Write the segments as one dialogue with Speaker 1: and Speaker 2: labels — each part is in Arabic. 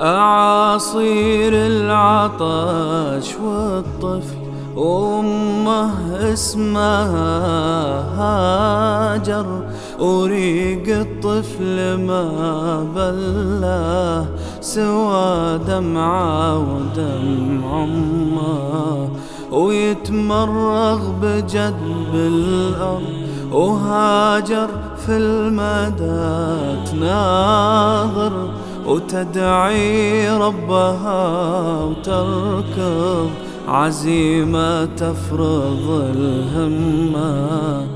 Speaker 1: أعاصير العطش والطفل أمه اسمها هاجر وريق الطفل ما بلاه سوى دمعة ودمع أمه. ويتمرغ بجد بالأرض وهاجر في المدى تناظر وتدعي ربها وتركض. عزيمة تفرض الهمة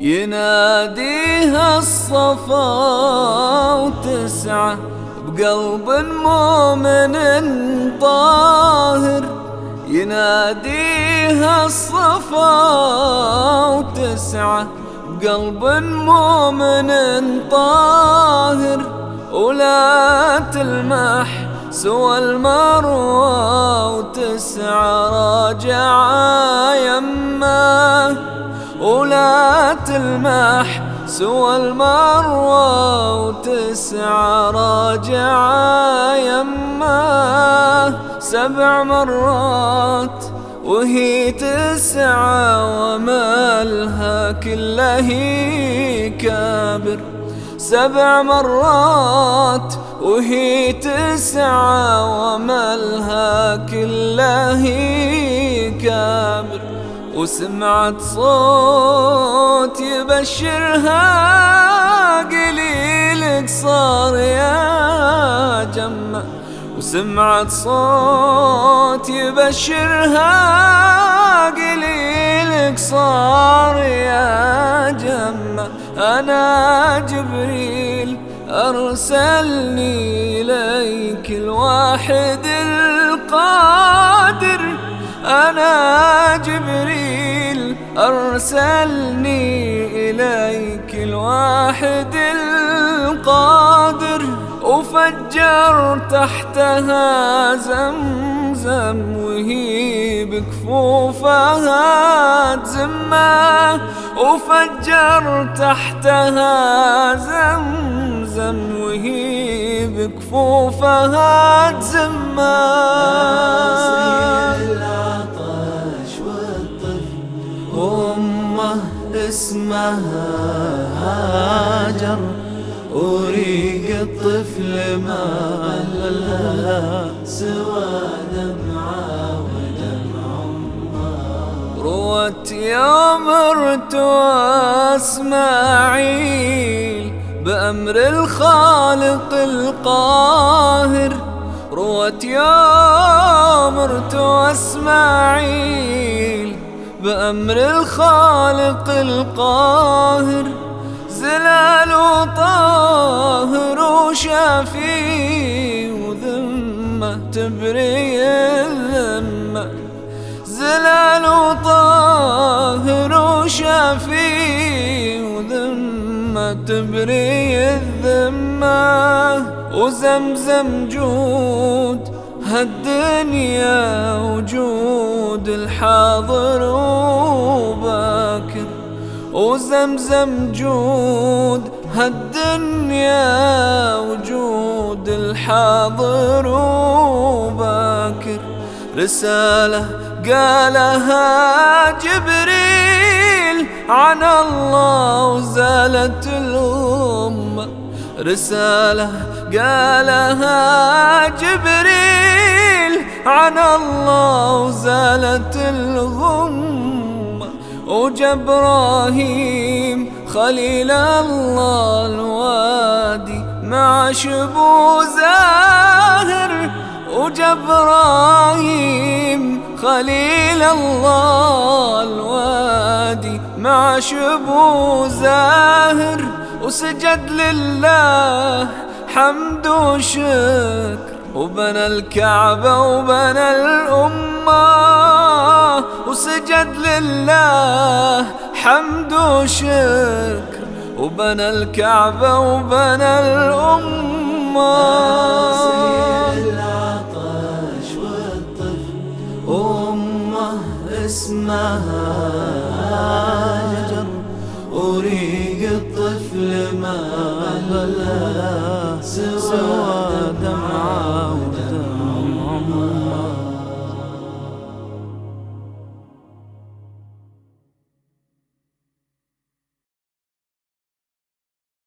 Speaker 1: يناديها الصفا وتسعى بقلب مؤمن طاهر. يناديها الصفا وتسعى بقلب مؤمن طاهر. ولا تلمح سوى المروى وتسعى راجعة يمه. ولا تلمح سوى المروى وتسعى راجعة يمه. سبع مرات وهي تسعى ومالها كله كابر سبع مرات وهي تسعى ومالها كله كابر وسمعت صوت يبشرها قليلك صار يا جمّة. وسمعت صوت يبشرها قليلك صار يا جمة. أنا جبريل أرسلني أرسلني إليك الواحد القادر. وفجر تحتها زمزم وهي بكفوفها تزمه وفجر تحتها زمزم وهي بكفوفها تزمه
Speaker 2: اسمها هاجر وريق الطفل ما لها سوى دمعة ودمع
Speaker 1: روت يوم ارتوى اسماعيل بأمر الخالق القاهر. روت يوم ارتوى اسماعيل بأمر الخالق القاهر زلال وطاهر وشافي وذمة تبري الذمة. زلال وطاهر وشافي وذمة تبري الذمة. وزمزم جود هالدنيا وجود الحاضر وباكر وزمزم جود هالدنيا وجود الحاضر وباكر. رسالة قالها جبريل عن الله وزالت الأمة. رسالة قالها جبريل عن الله وزالت الغمة وجبراهيم خليل الله الوادي مع شبو زاهر. وجبراهيم خليل الله الوادي مع شبو زاهر. وسجد لله حمد وشكر. وبنى الكعبة وبنى الأمة وسجد لله حمد وشكر. وبنى الكعبة وبنى الأمة.
Speaker 2: العطش والطفل أمة اسمها هاجر وريق الطفل ما بلا سوى Allah